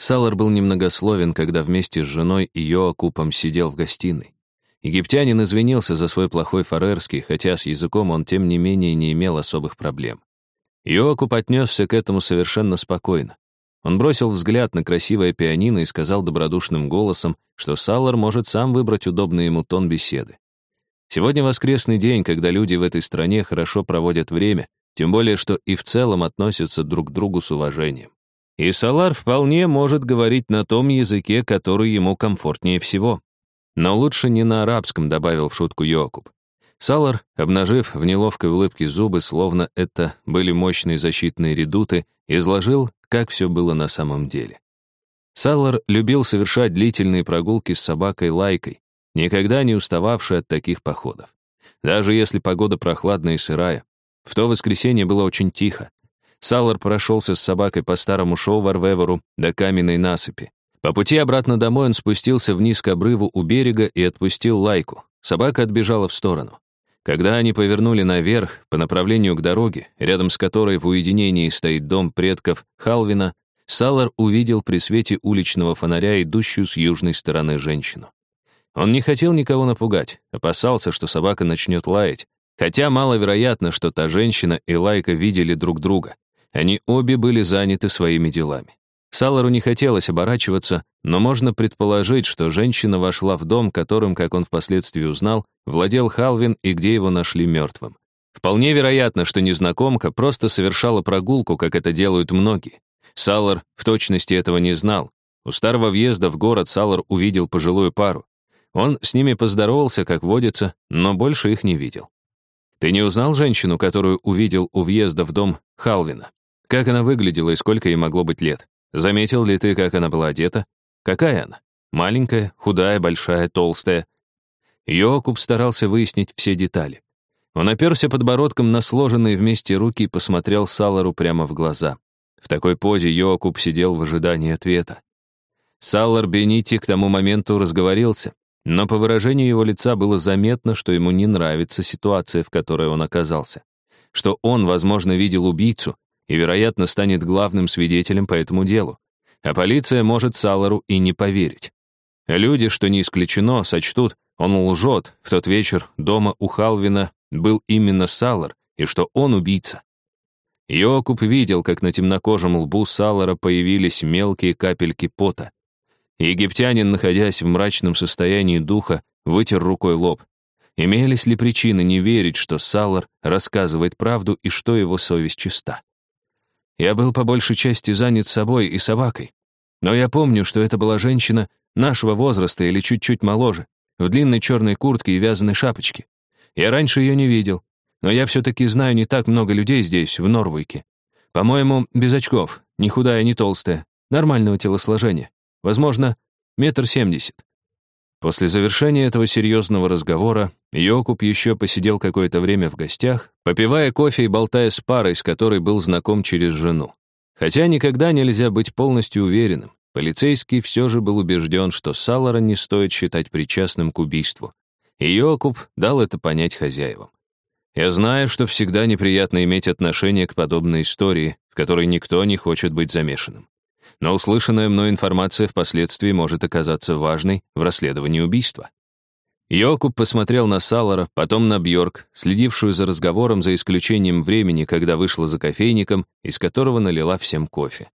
Салар был немногословен, когда вместе с женой и Йоакупом сидел в гостиной. Египтянин извинился за свой плохой фарерский, хотя с языком он, тем не менее, не имел особых проблем. Йоакуп отнесся к этому совершенно спокойно. Он бросил взгляд на красивое пианино и сказал добродушным голосом, что Салар может сам выбрать удобный ему тон беседы. Сегодня воскресный день, когда люди в этой стране хорошо проводят время, тем более, что и в целом относятся друг к другу с уважением. И Салар вполне может говорить на том языке, который ему комфортнее всего. Но лучше не на арабском, добавил в шутку Йокуб. Салар, обнажив в неловкой улыбке зубы, словно это были мощные защитные редуты, изложил, как все было на самом деле. Салар любил совершать длительные прогулки с собакой Лайкой, никогда не устававший от таких походов. Даже если погода прохладная и сырая. В то воскресенье было очень тихо. Саллар прошелся с собакой по старому шоу Варвевору до каменной насыпи. По пути обратно домой он спустился вниз к обрыву у берега и отпустил лайку. Собака отбежала в сторону. Когда они повернули наверх, по направлению к дороге, рядом с которой в уединении стоит дом предков Халвина, Саллар увидел при свете уличного фонаря идущую с южной стороны женщину. Он не хотел никого напугать, опасался, что собака начнет лаять, хотя маловероятно, что та женщина и Лайка видели друг друга. Они обе были заняты своими делами. Салару не хотелось оборачиваться, но можно предположить, что женщина вошла в дом, которым, как он впоследствии узнал, владел Халвин и где его нашли мертвым. Вполне вероятно, что незнакомка просто совершала прогулку, как это делают многие. Салар в точности этого не знал. У старого въезда в город Салар увидел пожилую пару. Он с ними поздоровался, как водится, но больше их не видел. Ты не узнал женщину, которую увидел у въезда в дом Халвина? Как она выглядела и сколько ей могло быть лет? Заметил ли ты, как она была одета? Какая она? Маленькая, худая, большая, толстая? Йокуб старался выяснить все детали. Он оперся подбородком на сложенные вместе руки и посмотрел Салару прямо в глаза. В такой позе Йокуб сидел в ожидании ответа. Саллар Бенити к тому моменту разговорился, но по выражению его лица было заметно, что ему не нравится ситуация, в которой он оказался. Что он, возможно, видел убийцу и, вероятно, станет главным свидетелем по этому делу. А полиция может Салару и не поверить. Люди, что не исключено, сочтут, он лжет, в тот вечер дома у Халвина был именно Салар, и что он убийца. Йокуб видел, как на темнокожем лбу Салара появились мелкие капельки пота. Египтянин, находясь в мрачном состоянии духа, вытер рукой лоб. Имелись ли причины не верить, что Салар рассказывает правду и что его совесть чиста? Я был по большей части занят собой и собакой. Но я помню, что это была женщина нашего возраста или чуть-чуть моложе, в длинной черной куртке и вязаной шапочке. Я раньше ее не видел, но я все-таки знаю не так много людей здесь, в Норвуйке. По-моему, без очков, ни худая, ни толстая, нормального телосложения. Возможно, метр семьдесят. После завершения этого серьезного разговора Йокуб еще посидел какое-то время в гостях, попивая кофе и болтая с парой, с которой был знаком через жену. Хотя никогда нельзя быть полностью уверенным, полицейский все же был убежден, что Салара не стоит считать причастным к убийству. И Йокуб дал это понять хозяевам. «Я знаю, что всегда неприятно иметь отношение к подобной истории, в которой никто не хочет быть замешанным но услышанная мной информация впоследствии может оказаться важной в расследовании убийства. Йокуб посмотрел на Салара, потом на Бьорк, следившую за разговором за исключением времени, когда вышла за кофейником, из которого налила всем кофе.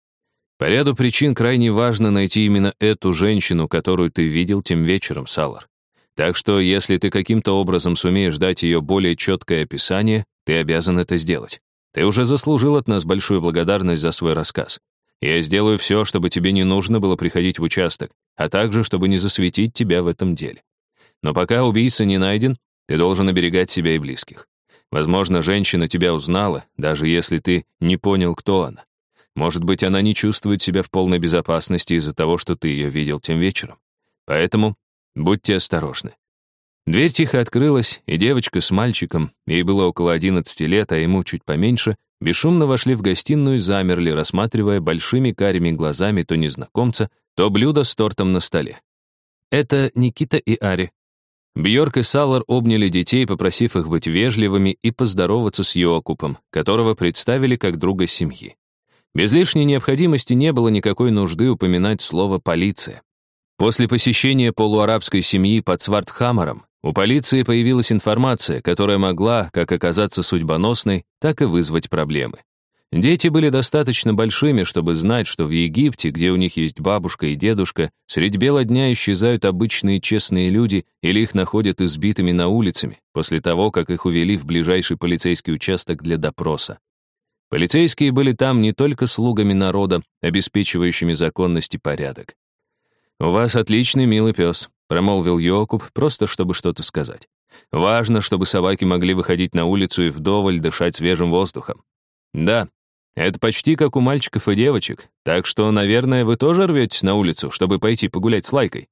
По ряду причин крайне важно найти именно эту женщину, которую ты видел тем вечером, Салар. Так что, если ты каким-то образом сумеешь дать ее более четкое описание, ты обязан это сделать. Ты уже заслужил от нас большую благодарность за свой рассказ. Я сделаю все, чтобы тебе не нужно было приходить в участок, а также, чтобы не засветить тебя в этом деле. Но пока убийца не найден, ты должен оберегать себя и близких. Возможно, женщина тебя узнала, даже если ты не понял, кто она. Может быть, она не чувствует себя в полной безопасности из-за того, что ты ее видел тем вечером. Поэтому будьте осторожны. Дверь тихо открылась, и девочка с мальчиком, ей было около 11 лет, а ему чуть поменьше, бесшумно вошли в гостиную и замерли, рассматривая большими карими глазами то незнакомца, то блюдо с тортом на столе. Это Никита и Ари. Бьорк и Саллар обняли детей, попросив их быть вежливыми и поздороваться с Йоакупом, которого представили как друга семьи. Без лишней необходимости не было никакой нужды упоминать слово «полиция». После посещения полуарабской семьи под Свартхаммером у полиции появилась информация, которая могла как оказаться судьбоносной, так и вызвать проблемы. Дети были достаточно большими, чтобы знать, что в Египте, где у них есть бабушка и дедушка, средь бела дня исчезают обычные честные люди или их находят избитыми на улицами, после того, как их увели в ближайший полицейский участок для допроса. Полицейские были там не только слугами народа, обеспечивающими законность и порядок. «У вас отличный милый пес», — промолвил Йокуб, просто чтобы что-то сказать. «Важно, чтобы собаки могли выходить на улицу и вдоволь дышать свежим воздухом». «Да, это почти как у мальчиков и девочек, так что, наверное, вы тоже рветесь на улицу, чтобы пойти погулять с Лайкой».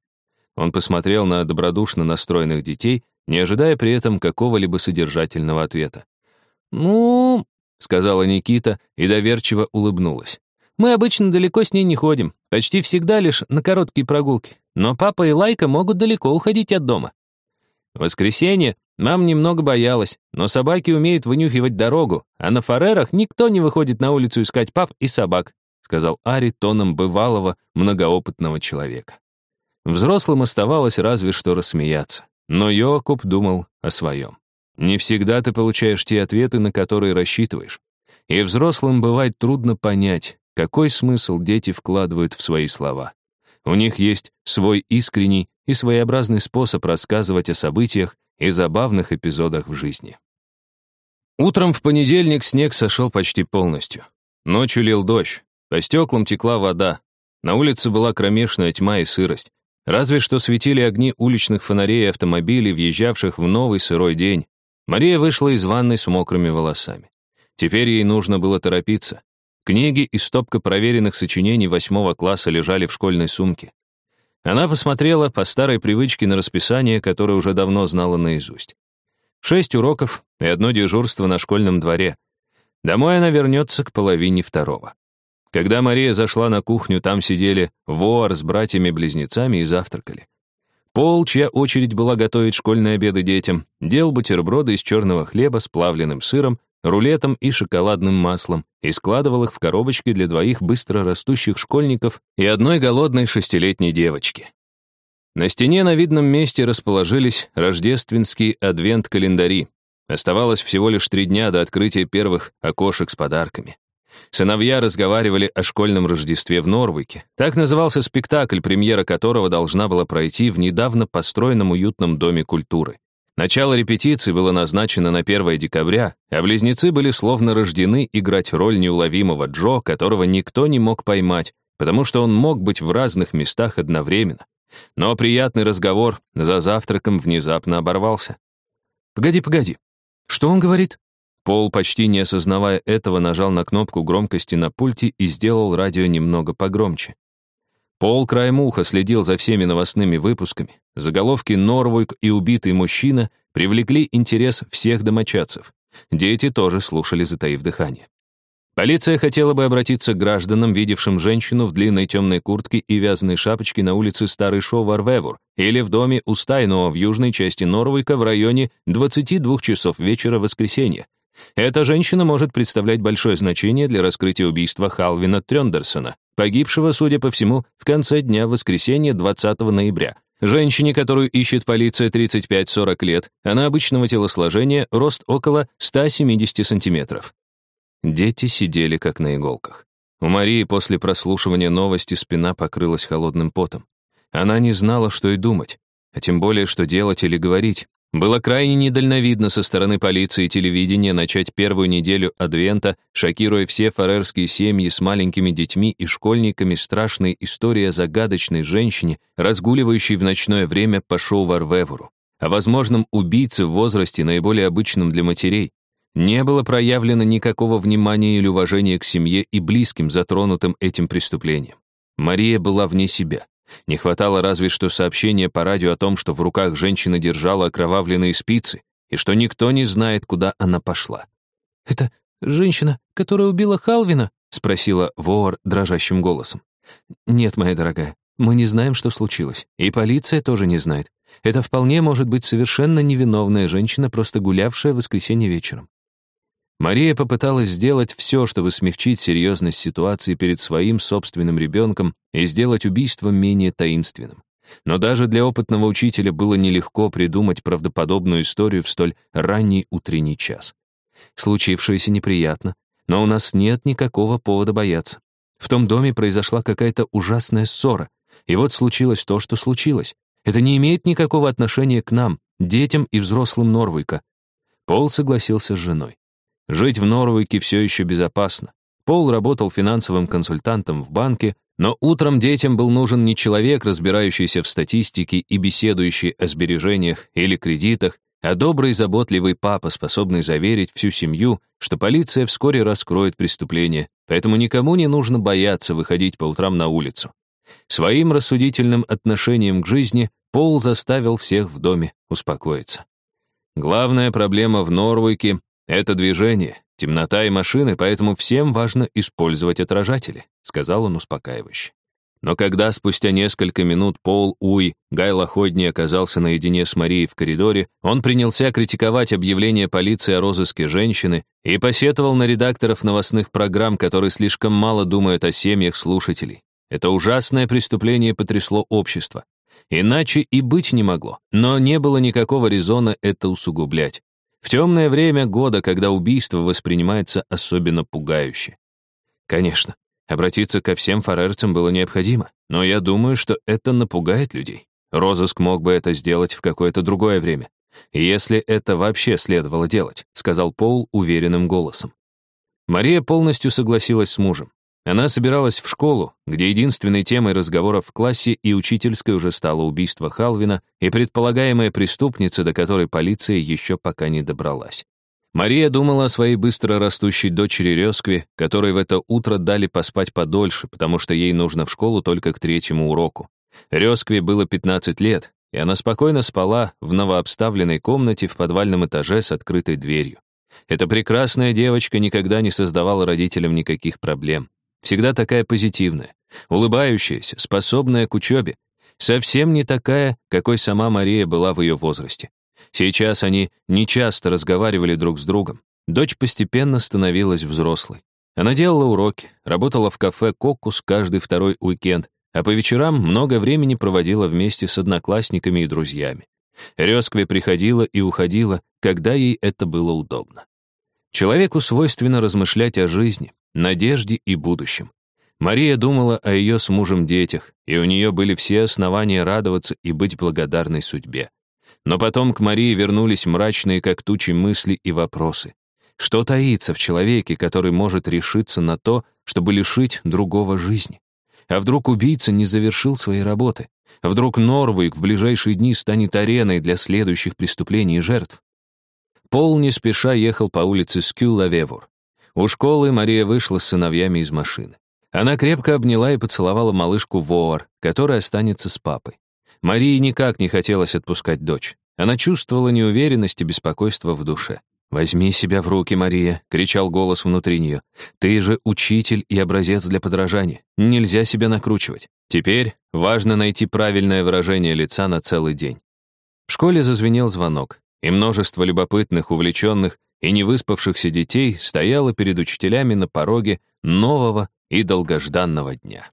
Он посмотрел на добродушно настроенных детей, не ожидая при этом какого-либо содержательного ответа. «Ну...» — сказала Никита и доверчиво улыбнулась. «Мы обычно далеко с ней не ходим, почти всегда лишь на короткие прогулки, но папа и Лайка могут далеко уходить от дома». В воскресенье Мам немного боялась, но собаки умеют вынюхивать дорогу, а на фарерах никто не выходит на улицу искать пап и собак, сказал Ари тоном бывалого, многоопытного человека. Взрослым оставалось разве что рассмеяться, но Йокуб думал о своем. Не всегда ты получаешь те ответы, на которые рассчитываешь. И взрослым бывает трудно понять, какой смысл дети вкладывают в свои слова. У них есть свой искренний и своеобразный способ рассказывать о событиях, и забавных эпизодах в жизни. Утром в понедельник снег сошел почти полностью. Ночью лил дождь, по стеклам текла вода. На улице была кромешная тьма и сырость. Разве что светили огни уличных фонарей и автомобилей, въезжавших в новый сырой день. Мария вышла из ванной с мокрыми волосами. Теперь ей нужно было торопиться. Книги и стопка проверенных сочинений восьмого класса лежали в школьной сумке. Она посмотрела по старой привычке на расписание, которое уже давно знала наизусть. Шесть уроков и одно дежурство на школьном дворе. Домой она вернется к половине второго. Когда Мария зашла на кухню, там сидели вор с братьями-близнецами и завтракали. Пол, чья очередь была готовить школьные обеды детям, делал бутерброды из черного хлеба с плавленным сыром рулетом и шоколадным маслом и складывал их в коробочки для двоих быстро растущих школьников и одной голодной шестилетней девочки. На стене на видном месте расположились рождественские адвент-календари. Оставалось всего лишь три дня до открытия первых окошек с подарками. Сыновья разговаривали о школьном Рождестве в Норвике. Так назывался спектакль, премьера которого должна была пройти в недавно построенном уютном доме культуры. Начало репетиции было назначено на 1 декабря, а близнецы были словно рождены играть роль неуловимого Джо, которого никто не мог поймать, потому что он мог быть в разных местах одновременно. Но приятный разговор за завтраком внезапно оборвался. «Погоди, погоди. Что он говорит?» Пол, почти не осознавая этого, нажал на кнопку громкости на пульте и сделал радио немного погромче. Пол краем уха следил за всеми новостными выпусками. Заголовки «Норвуйк» и «Убитый мужчина» привлекли интерес всех домочадцев. Дети тоже слушали, затаив дыхание. Полиция хотела бы обратиться к гражданам, видевшим женщину в длинной темной куртке и вязаной шапочке на улице Старый Шоварвевур или в доме у Стайнова в южной части Норвика в районе 22 часов вечера воскресенья. Эта женщина может представлять большое значение для раскрытия убийства Халвина Трёндерсона, погибшего, судя по всему, в конце дня воскресенья 20 ноября. Женщине, которую ищет полиция 35-40 лет, она обычного телосложения, рост около 170 сантиметров. Дети сидели как на иголках. У Марии после прослушивания новости спина покрылась холодным потом. Она не знала, что и думать, а тем более, что делать или говорить. Было крайне недальновидно со стороны полиции и телевидения начать первую неделю Адвента, шокируя все фарерские семьи с маленькими детьми и школьниками страшной историей о загадочной женщине, разгуливающей в ночное время по шоу Варвевуру, о возможном убийце в возрасте, наиболее обычном для матерей. Не было проявлено никакого внимания или уважения к семье и близким, затронутым этим преступлением. Мария была вне себя. Не хватало разве что сообщения по радио о том, что в руках женщина держала окровавленные спицы и что никто не знает, куда она пошла. «Это женщина, которая убила Халвина?» — спросила Вор дрожащим голосом. «Нет, моя дорогая, мы не знаем, что случилось, и полиция тоже не знает. Это вполне может быть совершенно невиновная женщина, просто гулявшая в воскресенье вечером». Мария попыталась сделать все, чтобы смягчить серьезность ситуации перед своим собственным ребенком и сделать убийство менее таинственным. Но даже для опытного учителя было нелегко придумать правдоподобную историю в столь ранний утренний час. Случившееся неприятно, но у нас нет никакого повода бояться. В том доме произошла какая-то ужасная ссора, и вот случилось то, что случилось. Это не имеет никакого отношения к нам, детям и взрослым Норвика. Пол согласился с женой. Жить в Норвике все еще безопасно. Пол работал финансовым консультантом в банке, но утром детям был нужен не человек, разбирающийся в статистике и беседующий о сбережениях или кредитах, а добрый заботливый папа, способный заверить всю семью, что полиция вскоре раскроет преступление, поэтому никому не нужно бояться выходить по утрам на улицу. Своим рассудительным отношением к жизни Пол заставил всех в доме успокоиться. Главная проблема в Норвике — это движение, темнота и машины, поэтому всем важно использовать отражатели, сказал он успокаивающе. Но когда спустя несколько минут Пол Уй Гайлоходни оказался наедине с Марией в коридоре, он принялся критиковать объявление полиции о розыске женщины и посетовал на редакторов новостных программ, которые слишком мало думают о семьях слушателей. Это ужасное преступление потрясло общество. Иначе и быть не могло, но не было никакого резона это усугублять. В темное время года, когда убийство воспринимается особенно пугающе. Конечно, Обратиться ко всем фарерцам было необходимо, но я думаю, что это напугает людей. Розыск мог бы это сделать в какое-то другое время. Если это вообще следовало делать, сказал Пол уверенным голосом. Мария полностью согласилась с мужем. Она собиралась в школу, где единственной темой разговоров в классе и учительской уже стало убийство Халвина и предполагаемая преступница, до которой полиция еще пока не добралась. Мария думала о своей быстро растущей дочери Рёскве, которой в это утро дали поспать подольше, потому что ей нужно в школу только к третьему уроку. Рёскве было 15 лет, и она спокойно спала в новообставленной комнате в подвальном этаже с открытой дверью. Эта прекрасная девочка никогда не создавала родителям никаких проблем. Всегда такая позитивная, улыбающаяся, способная к учебе. Совсем не такая, какой сама Мария была в ее возрасте. Сейчас они нечасто разговаривали друг с другом. Дочь постепенно становилась взрослой. Она делала уроки, работала в кафе «Кокус» каждый второй уикенд, а по вечерам много времени проводила вместе с одноклассниками и друзьями. Рёскве приходила и уходила, когда ей это было удобно. Человеку свойственно размышлять о жизни, надежде и будущем. Мария думала о ее с мужем детях, и у нее были все основания радоваться и быть благодарной судьбе. Но потом к Марии вернулись мрачные, как тучи, мысли и вопросы. Что таится в человеке, который может решиться на то, чтобы лишить другого жизни? А вдруг убийца не завершил своей работы? Вдруг Норвик в ближайшие дни станет ареной для следующих преступлений и жертв? Пол не спеша ехал по улице Скюлавевур. У школы Мария вышла с сыновьями из машины. Она крепко обняла и поцеловала малышку Воор, которая останется с папой. Марии никак не хотелось отпускать дочь. Она чувствовала неуверенность и беспокойство в душе. «Возьми себя в руки, Мария», — кричал голос внутри нее. «Ты же учитель и образец для подражания. Нельзя себя накручивать. Теперь важно найти правильное выражение лица на целый день». В школе зазвенел звонок, и множество любопытных, увлеченных и невыспавшихся детей стояло перед учителями на пороге нового и долгожданного дня.